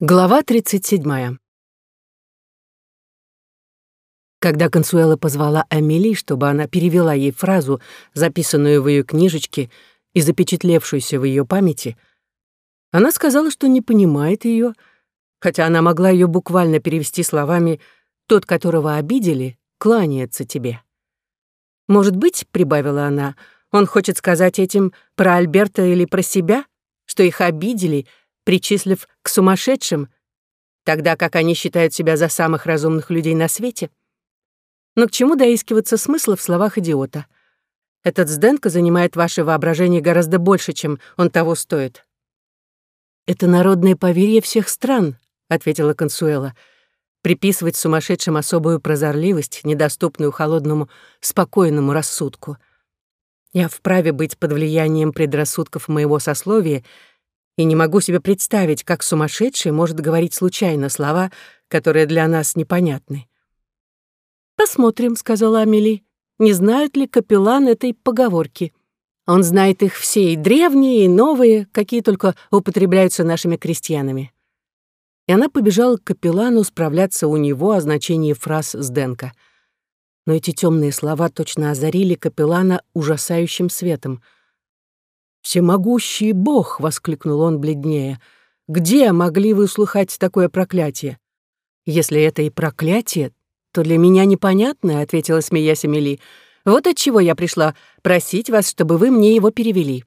Глава 37. Когда Консуэла позвала Амели, чтобы она перевела ей фразу, записанную в ее книжечке и запечатлевшуюся в ее памяти, она сказала, что не понимает ее, хотя она могла ее буквально перевести словами «тот, которого обидели, кланяется тебе». «Может быть, — прибавила она, — он хочет сказать этим про Альберта или про себя, что их обидели — причислив к сумасшедшим, тогда как они считают себя за самых разумных людей на свете. Но к чему доискиваться смысла в словах идиота? Этот Сденко занимает ваше воображение гораздо больше, чем он того стоит. «Это народное поверье всех стран», — ответила Консуэла. «Приписывать сумасшедшим особую прозорливость, недоступную холодному, спокойному рассудку. Я вправе быть под влиянием предрассудков моего сословия — и не могу себе представить, как сумасшедший может говорить случайно слова, которые для нас непонятны. «Посмотрим», — сказала Амели, — «не знают ли капеллан этой поговорки? Он знает их все, и древние, и новые, какие только употребляются нашими крестьянами». И она побежала к капеллану справляться у него о значении фраз Сденка. Но эти темные слова точно озарили капеллана ужасающим светом — «Всемогущий Бог!» — воскликнул он бледнее. «Где могли вы услыхать такое проклятие?» «Если это и проклятие, то для меня непонятное», — ответила, смеясь Эмили. «Вот отчего я пришла просить вас, чтобы вы мне его перевели».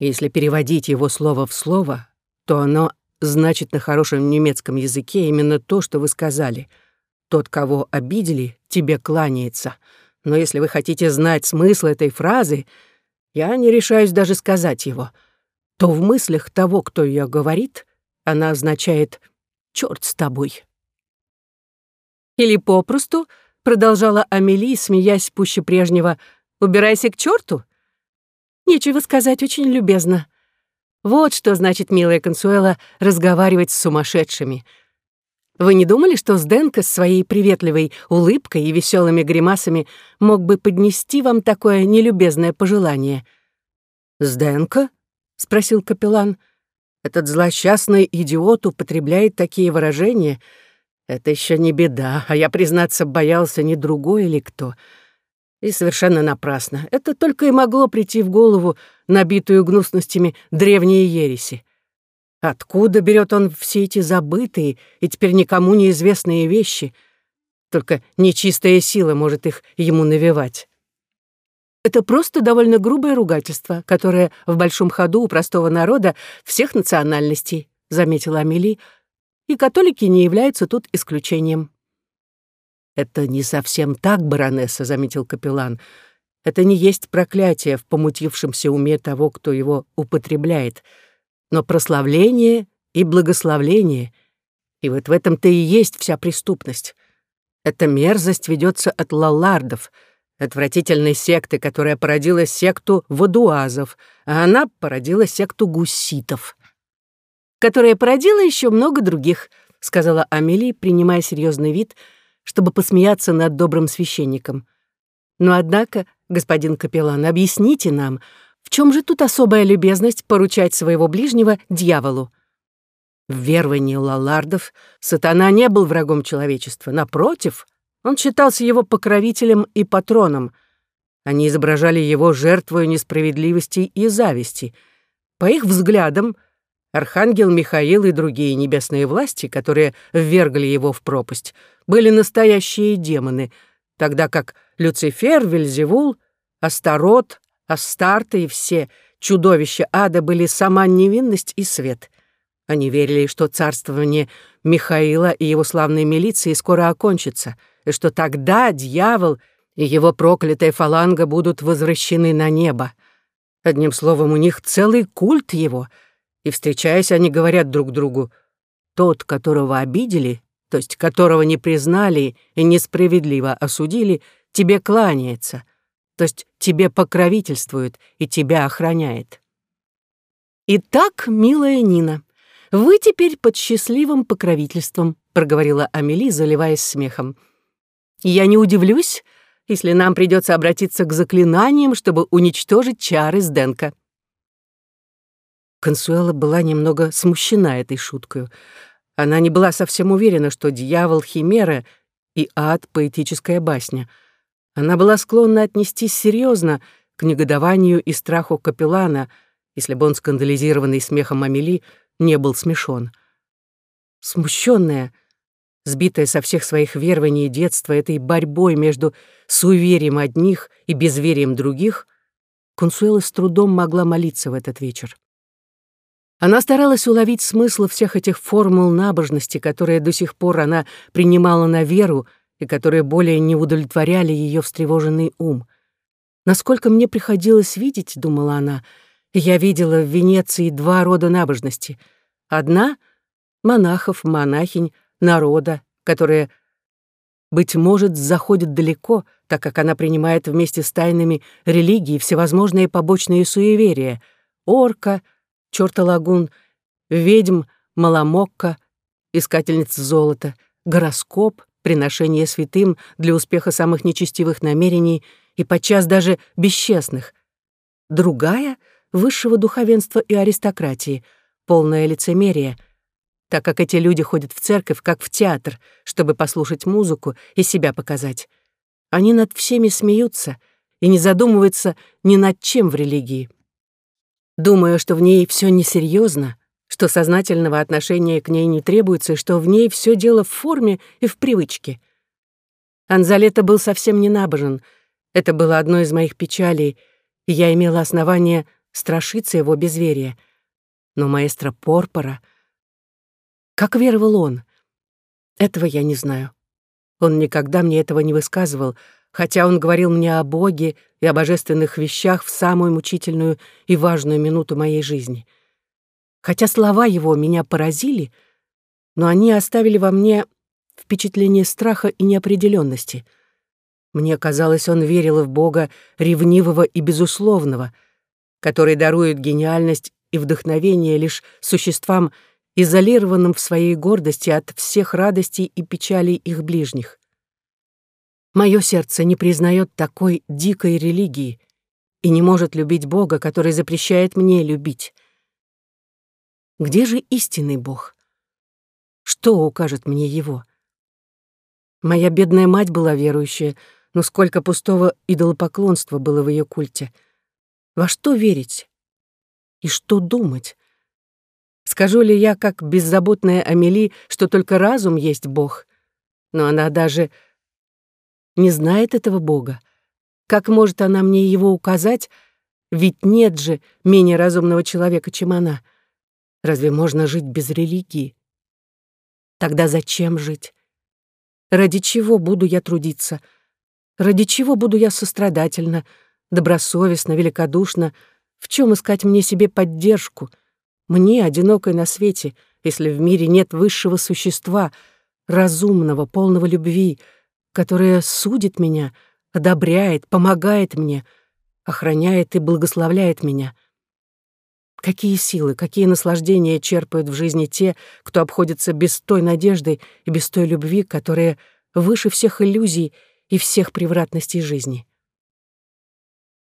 Если переводить его слово в слово, то оно значит на хорошем немецком языке именно то, что вы сказали. Тот, кого обидели, тебе кланяется. Но если вы хотите знать смысл этой фразы, я не решаюсь даже сказать его, то в мыслях того, кто ее говорит, она означает «черт с тобой». Или попросту, продолжала Амели, смеясь пуще прежнего, «убирайся к черту?» Нечего сказать, очень любезно. Вот что значит, милая Консуэла, разговаривать с сумасшедшими — вы не думали, что Сденко с своей приветливой улыбкой и веселыми гримасами мог бы поднести вам такое нелюбезное пожелание?» «Сденко?» — спросил капеллан. «Этот злосчастный идиот употребляет такие выражения. Это еще не беда, а я, признаться, боялся не другой или кто. И совершенно напрасно. Это только и могло прийти в голову, набитую гнусностями древней ереси. Откуда берет он все эти забытые и теперь никому неизвестные вещи? Только нечистая сила может их ему навевать. Это просто довольно грубое ругательство, которое в большом ходу у простого народа всех национальностей, заметила Амели, и католики не являются тут исключением. «Это не совсем так, баронесса», — заметил капеллан. «Это не есть проклятие в помутившемся уме того, кто его употребляет но прославление и благословление. И вот в этом-то и есть вся преступность. Эта мерзость ведется от лалардов, отвратительной секты, которая породила секту водуазов, а она породила секту гуситов. «Которая породила еще много других», — сказала Амели, принимая серьезный вид, чтобы посмеяться над добрым священником. «Но однако, господин капеллан, объясните нам, в чем же тут особая любезность поручать своего ближнего дьяволу? В веровании лалардов сатана не был врагом человечества. Напротив, он считался его покровителем и патроном. Они изображали его жертвою несправедливости и зависти. По их взглядам, Архангел Михаил и другие небесные власти, которые ввергли его в пропасть, были настоящие демоны, тогда как Люцифер, Вельзевул, Астарот, Астарты и все чудовища ада были сама невинность и свет. Они верили, что царствование Михаила и его славной милиции скоро окончится, и что тогда дьявол и его проклятая фаланга будут возвращены на небо. Одним словом, у них целый культ его, и, встречаясь, они говорят друг другу, «Тот, которого обидели, то есть которого не признали и несправедливо осудили, тебе кланяется» то есть тебе покровительствует и тебя охраняет. «Итак, милая Нина, вы теперь под счастливым покровительством», проговорила Амели, заливаясь смехом. «Я не удивлюсь, если нам придется обратиться к заклинаниям, чтобы уничтожить чары Сденка». Консуэла была немного смущена этой шуткой. Она не была совсем уверена, что дьявол — химера и ад — поэтическая басня. Она была склонна отнестись серьезно к негодованию и страху капеллана, если бы он, скандализированный смехом Амели, не был смешон. Смущенная, сбитая со всех своих верований детства этой борьбой между суеверием одних и безверием других, Консуэла с трудом могла молиться в этот вечер. Она старалась уловить смысл всех этих формул набожности, которые до сих пор она принимала на веру и которые более не удовлетворяли ее встревоженный ум. Насколько мне приходилось видеть, думала она, я видела в Венеции два рода набожности. Одна — монахов, монахинь, народа, которые, быть может, заходят далеко, так как она принимает вместе с тайнами религии всевозможные побочные суеверия — орка, черта лагун, ведьм, маломокка, искательница золота, гороскоп, приношение святым для успеха самых нечестивых намерений — и подчас даже бесчестных. Другая — высшего духовенства и аристократии, полное лицемерие, так как эти люди ходят в церковь, как в театр, чтобы послушать музыку и себя показать. Они над всеми смеются и не задумываются ни над чем в религии. Думаю, что в ней все несерьезно, что сознательного отношения к ней не требуется, и что в ней все дело в форме и в привычке. Анзалета был совсем не набожен — это было одной из моих печалей, и я имела основание страшиться его безверия. Но маэстро Порпора... Как веровал он? Этого я не знаю. Он никогда мне этого не высказывал, хотя он говорил мне о Боге и о божественных вещах в самую мучительную и важную минуту моей жизни. Хотя слова его меня поразили, но они оставили во мне впечатление страха и неопределенности — мне казалось, он верил в Бога ревнивого и безусловного, который дарует гениальность и вдохновение лишь существам, изолированным в своей гордости от всех радостей и печалей их ближних. Мое сердце не признает такой дикой религии и не может любить Бога, который запрещает мне любить. Где же истинный Бог? Что укажет мне его? Моя бедная мать была верующая, но сколько пустого идолопоклонства было в ее культе. Во что верить? И что думать? Скажу ли я, как беззаботная Амели, что только разум есть Бог? Но она даже не знает этого Бога. Как может она мне его указать? Ведь нет же менее разумного человека, чем она. Разве можно жить без религии? Тогда зачем жить? Ради чего буду я трудиться? Ради чего буду я сострадательна, добросовестна, великодушна? В чем искать мне себе поддержку? Мне, одинокой на свете, если в мире нет высшего существа, разумного, полного любви, которое судит меня, одобряет, помогает мне, охраняет и благословляет меня. Какие силы, какие наслаждения черпают в жизни те, кто обходится без той надежды и без той любви, которая выше всех иллюзий и всех превратностей жизни.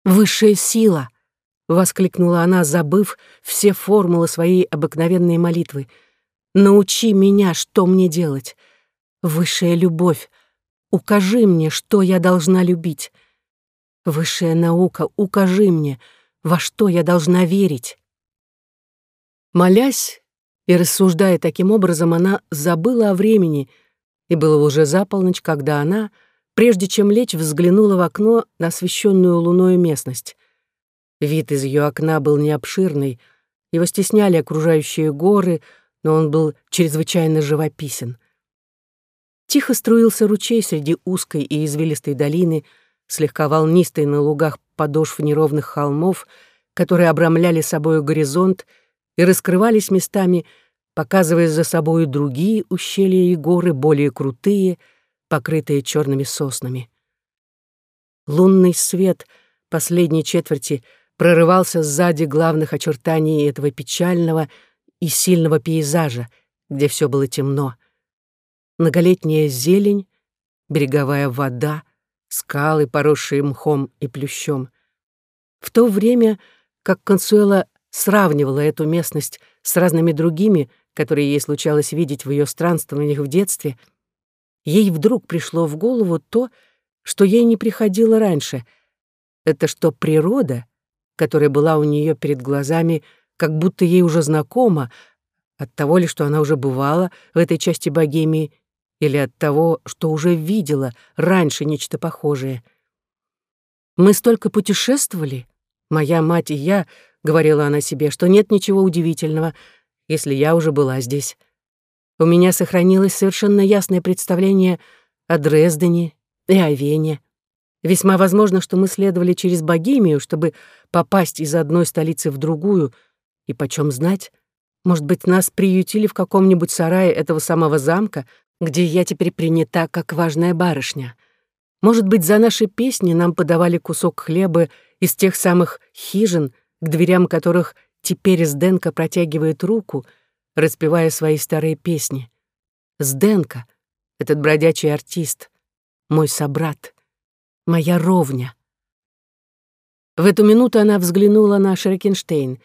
«Высшая сила!» — воскликнула она, забыв все формулы своей обыкновенной молитвы. «Научи меня, что мне делать. Высшая любовь, укажи мне, что я должна любить. Высшая наука, укажи мне, во что я должна верить». Молясь и рассуждая таким образом, она забыла о времени, и было уже за полночь, когда она, прежде чем лечь, взглянула в окно на освещенную луною местность. Вид из ее окна был необширный, его стесняли окружающие горы, но он был чрезвычайно живописен. Тихо струился ручей среди узкой и извилистой долины, слегка волнистой на лугах подошв неровных холмов, которые обрамляли собою горизонт и раскрывались местами, показывая за собою другие ущелья и горы, более крутые — покрытые черными соснами. Лунный свет последней четверти прорывался сзади главных очертаний этого печального и сильного пейзажа, где все было темно. Многолетняя зелень, береговая вода, скалы, поросшие мхом и плющом. В то время, как Консуэла сравнивала эту местность с разными другими, которые ей случалось видеть в ее странствованиях в детстве, ей вдруг пришло в голову то, что ей не приходило раньше. Это что природа, которая была у нее перед глазами, как будто ей уже знакома, от того ли, что она уже бывала в этой части Богемии, или от того, что уже видела раньше нечто похожее. Мы столько путешествовали, моя мать и я, — говорила она себе, — что нет ничего удивительного, если я уже была здесь. У меня сохранилось совершенно ясное представление о Дрездене и о Вене. Весьма возможно, что мы следовали через Богемию, чтобы попасть из одной столицы в другую, и почем знать, может быть, нас приютили в каком-нибудь сарае этого самого замка, где я теперь принята как важная барышня. Может быть, за наши песни нам подавали кусок хлеба из тех самых хижин, к дверям которых теперь Сденка протягивает руку, распевая свои старые песни. Сденка, этот бродячий артист, мой собрат, моя ровня. В эту минуту она взглянула на Шрекенштейн,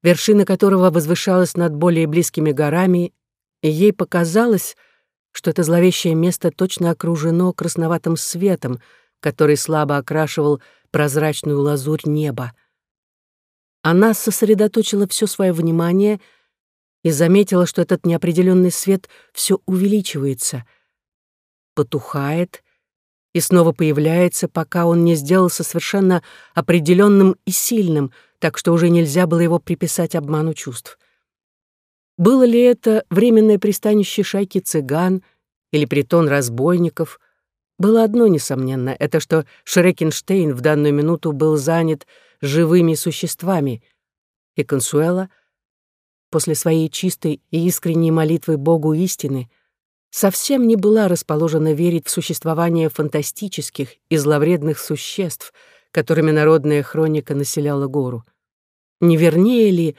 вершина которого возвышалась над более близкими горами, и ей показалось, что это зловещее место точно окружено красноватым светом, который слабо окрашивал прозрачную лазурь неба. Она сосредоточила все свое внимание и заметила, что этот неопределенный свет все увеличивается, потухает и снова появляется, пока он не сделался совершенно определенным и сильным, так что уже нельзя было его приписать обману чувств. Было ли это временное пристанище шайки цыган или притон разбойников? Было одно, несомненно, это что Шрекенштейн в данную минуту был занят живыми существами, и Консуэла, после своей чистой и искренней молитвы Богу истины, совсем не была расположена верить в существование фантастических и зловредных существ, которыми народная хроника населяла гору. Не вернее ли,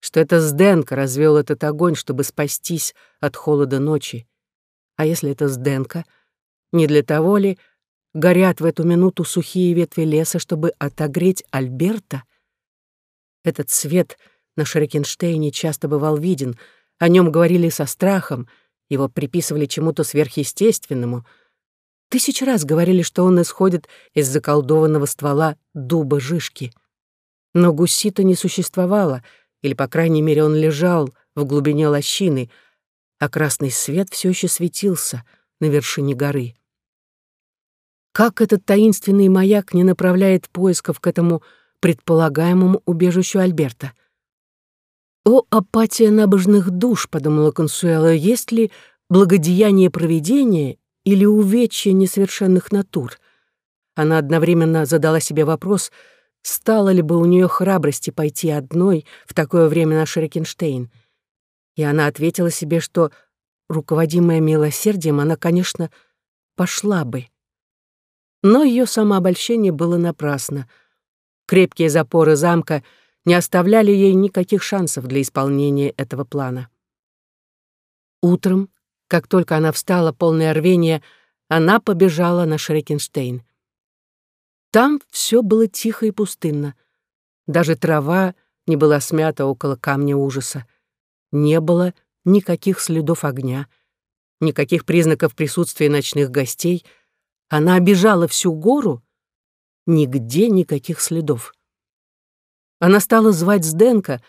что это Сденко развел этот огонь, чтобы спастись от холода ночи. А если это Сденко, не для того ли горят в эту минуту сухие ветви леса, чтобы отогреть Альберта? Этот свет на Шрекенштейне часто бывал виден, о нем говорили со страхом, его приписывали чему-то сверхъестественному. Тысяч раз говорили, что он исходит из заколдованного ствола дуба Жишки. Но гусита не существовало — или, по крайней мере, он лежал в глубине лощины, а красный свет все еще светился на вершине горы. Как этот таинственный маяк не направляет поисков к этому предполагаемому убежищу Альберта? «О, апатия набожных душ!» — подумала Консуэла. «Есть ли благодеяние провидения или увечье несовершенных натур?» Она одновременно задала себе вопрос — стало ли бы у нее храбрости пойти одной в такое время на Шерекенштейн. И она ответила себе, что, руководимая милосердием, она, конечно, пошла бы. Но ее самообольщение было напрасно. Крепкие запоры замка не оставляли ей никаких шансов для исполнения этого плана. Утром, как только она встала, полное рвения, она побежала на Шрекенштейн. Там все было тихо и пустынно. Даже трава не была смята около камня ужаса. Не было никаких следов огня, никаких признаков присутствия ночных гостей. Она обижала всю гору, нигде никаких следов. Она стала звать Сденка,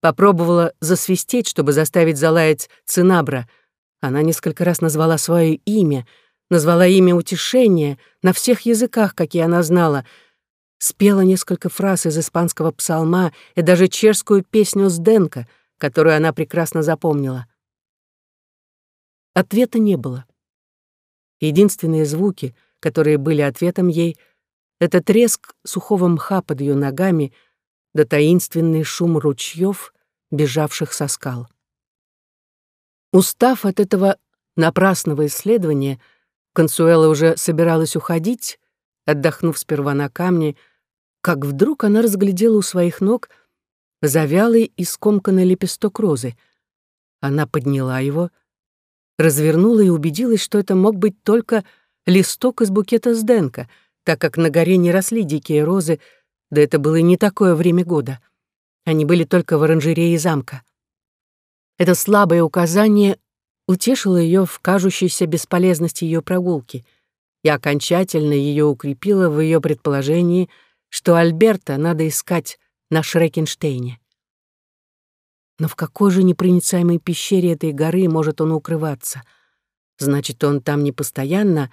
попробовала засвистеть, чтобы заставить залаять Цинабра. Она несколько раз назвала свое имя — назвала имя утешения на всех языках, какие она знала, спела несколько фраз из испанского псалма и даже чешскую песню Сденка, которую она прекрасно запомнила. Ответа не было. Единственные звуки, которые были ответом ей, это треск сухого мха под ее ногами да таинственный шум ручьев, бежавших со скал. Устав от этого напрасного исследования, Консуэла уже собиралась уходить, отдохнув сперва на камне, как вдруг она разглядела у своих ног завялый и скомканный лепесток розы. Она подняла его, развернула и убедилась, что это мог быть только листок из букета Сденка, так как на горе не росли дикие розы, да это было не такое время года. Они были только в оранжерее замка. Это слабое указание утешило ее в кажущейся бесполезности ее прогулки и окончательно ее укрепило в ее предположении, что Альберта надо искать на Шрекенштейне. Но в какой же непроницаемой пещере этой горы может он укрываться? Значит, он там не постоянно,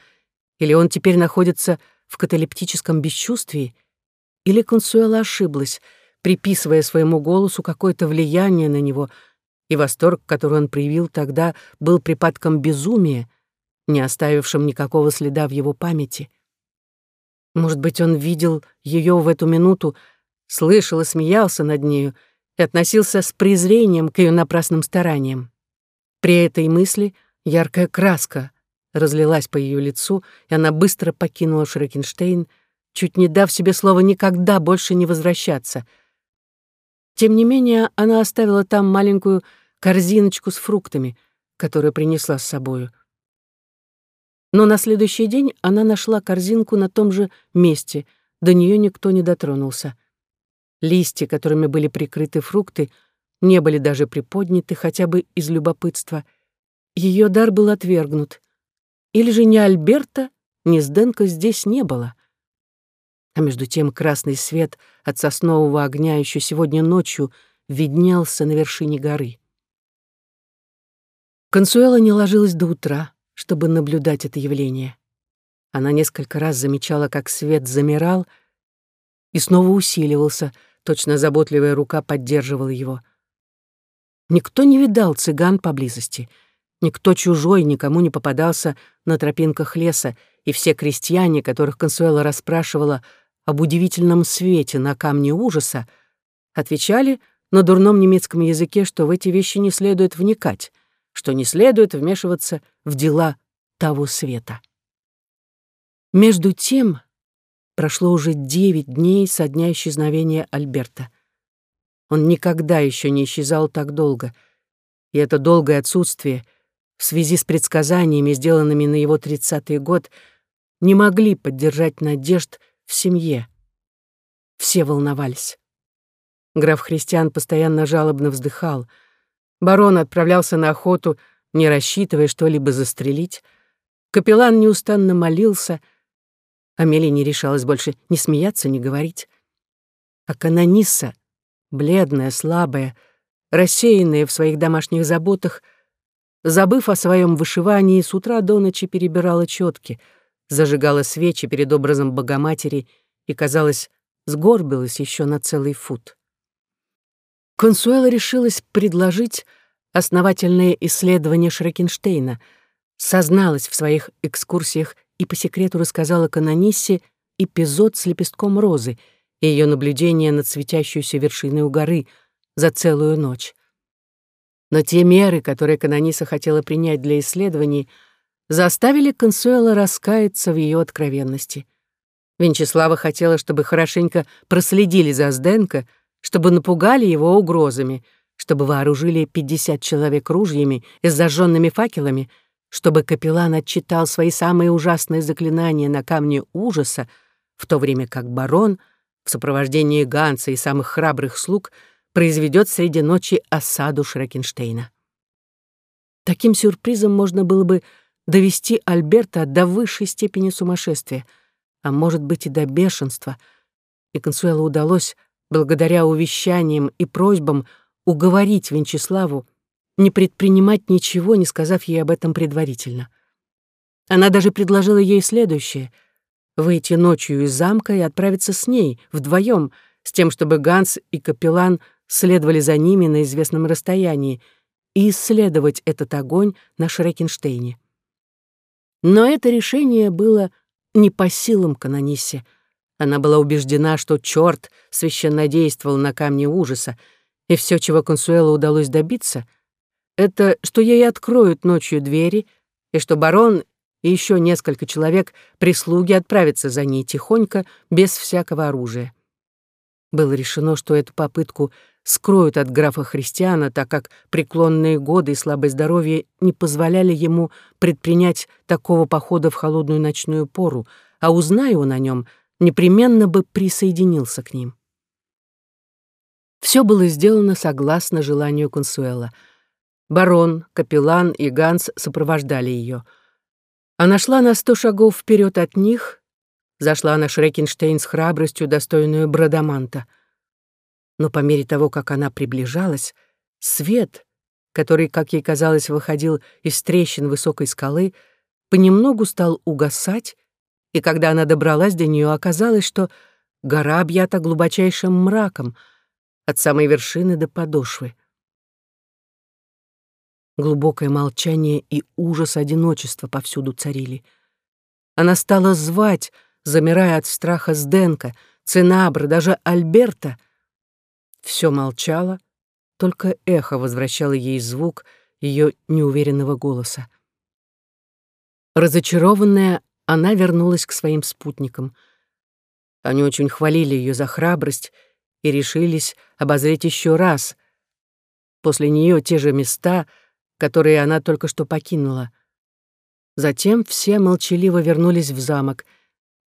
или он теперь находится в каталептическом бесчувствии, или Консуэла ошиблась, приписывая своему голосу какое-то влияние на него, и восторг, который он проявил тогда, был припадком безумия, не оставившим никакого следа в его памяти. Может быть, он видел ее в эту минуту, слышал и смеялся над нею, относился с презрением к ее напрасным стараниям. При этой мысли яркая краска разлилась по ее лицу, и она быстро покинула Шрекенштейн, чуть не дав себе слова никогда больше не возвращаться. Тем не менее, она оставила там маленькую корзиночку с фруктами, которую принесла с собою. Но на следующий день она нашла корзинку на том же месте, до нее никто не дотронулся. Листья, которыми были прикрыты фрукты, не были даже приподняты хотя бы из любопытства. Ее дар был отвергнут. Или же ни Альберта, ни Сденко здесь не было. А между тем красный свет от соснового огня еще сегодня ночью виднелся на вершине горы. Консуэла не ложилась до утра, чтобы наблюдать это явление. Она несколько раз замечала, как свет замирал и снова усиливался — точно заботливая рука поддерживала его. Никто не видал цыган поблизости. Никто чужой никому не попадался на тропинках леса, и все крестьяне, которых Консуэла расспрашивала об удивительном свете на камне ужаса, отвечали на дурном немецком языке, что в эти вещи не следует вникать, что не следует вмешиваться в дела того света. Между тем Прошло уже девять дней со дня исчезновения Альберта. Он никогда еще не исчезал так долго, и это долгое отсутствие в связи с предсказаниями, сделанными на его тридцатый год, не могли поддержать надежд в семье. Все волновались. Граф Христиан постоянно жалобно вздыхал. Барон отправлялся на охоту, не рассчитывая что-либо застрелить. Капеллан неустанно молился — Амелия не решалась больше ни смеяться, ни говорить. А канонисса, бледная, слабая, рассеянная в своих домашних заботах, забыв о своем вышивании, с утра до ночи перебирала четки, зажигала свечи перед образом Богоматери и, казалось, сгорбилась еще на целый фут. Консуэла решилась предложить основательное исследование Шрекенштейна, созналась в своих экскурсиях и по секрету рассказала канониссе эпизод с лепестком розы и ее наблюдение над светящейся вершиной у горы за целую ночь. Но те меры, которые канониса хотела принять для исследований, заставили Консуэла раскаяться в ее откровенности. Венчеслава хотела, чтобы хорошенько проследили за Сденко, чтобы напугали его угрозами, чтобы вооружили 50 человек ружьями и зажженными факелами — чтобы капеллан отчитал свои самые ужасные заклинания на камне ужаса, в то время как барон в сопровождении Ганса и самых храбрых слуг произведет среди ночи осаду Шрекенштейна. Таким сюрпризом можно было бы довести Альберта до высшей степени сумасшествия, а может быть и до бешенства, и Консуэлу удалось, благодаря увещаниям и просьбам, уговорить Венчеславу не предпринимать ничего, не сказав ей об этом предварительно. Она даже предложила ей следующее — выйти ночью из замка и отправиться с ней, вдвоем, с тем, чтобы Ганс и капеллан следовали за ними на известном расстоянии и исследовать этот огонь на Шрекенштейне. Но это решение было не по силам канонисе. Она была убеждена, что черт священнодействовал на камне ужаса, и все, чего Консуэлу удалось добиться — это что ей откроют ночью двери, и что барон и еще несколько человек прислуги отправятся за ней тихонько, без всякого оружия. Было решено, что эту попытку скроют от графа Христиана, так как преклонные годы и слабое здоровье не позволяли ему предпринять такого похода в холодную ночную пору, а узная он о нем, непременно бы присоединился к ним. Все было сделано согласно желанию Консуэла. Барон, капеллан и Ганс сопровождали ее. Она шла на сто шагов вперед от них, зашла на Шрекенштейн с храбростью, достойную Брадаманта. Но по мере того, как она приближалась, свет, который, как ей казалось, выходил из трещин высокой скалы, понемногу стал угасать, и когда она добралась до нее, оказалось, что гора объята глубочайшим мраком — от самой вершины до подошвы. Глубокое молчание и ужас одиночества повсюду царили. Она стала звать, замирая от страха Сденка, Цинабра, даже Альберта. Все молчало, только эхо возвращало ей звук ее неуверенного голоса. Разочарованная, она вернулась к своим спутникам. Они очень хвалили ее за храбрость и решились обозреть еще раз. После нее те же места, которые она только что покинула. Затем все молчаливо вернулись в замок,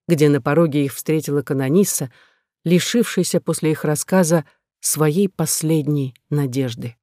где на пороге их встретила канониса, лишившаяся после их рассказа своей последней надежды.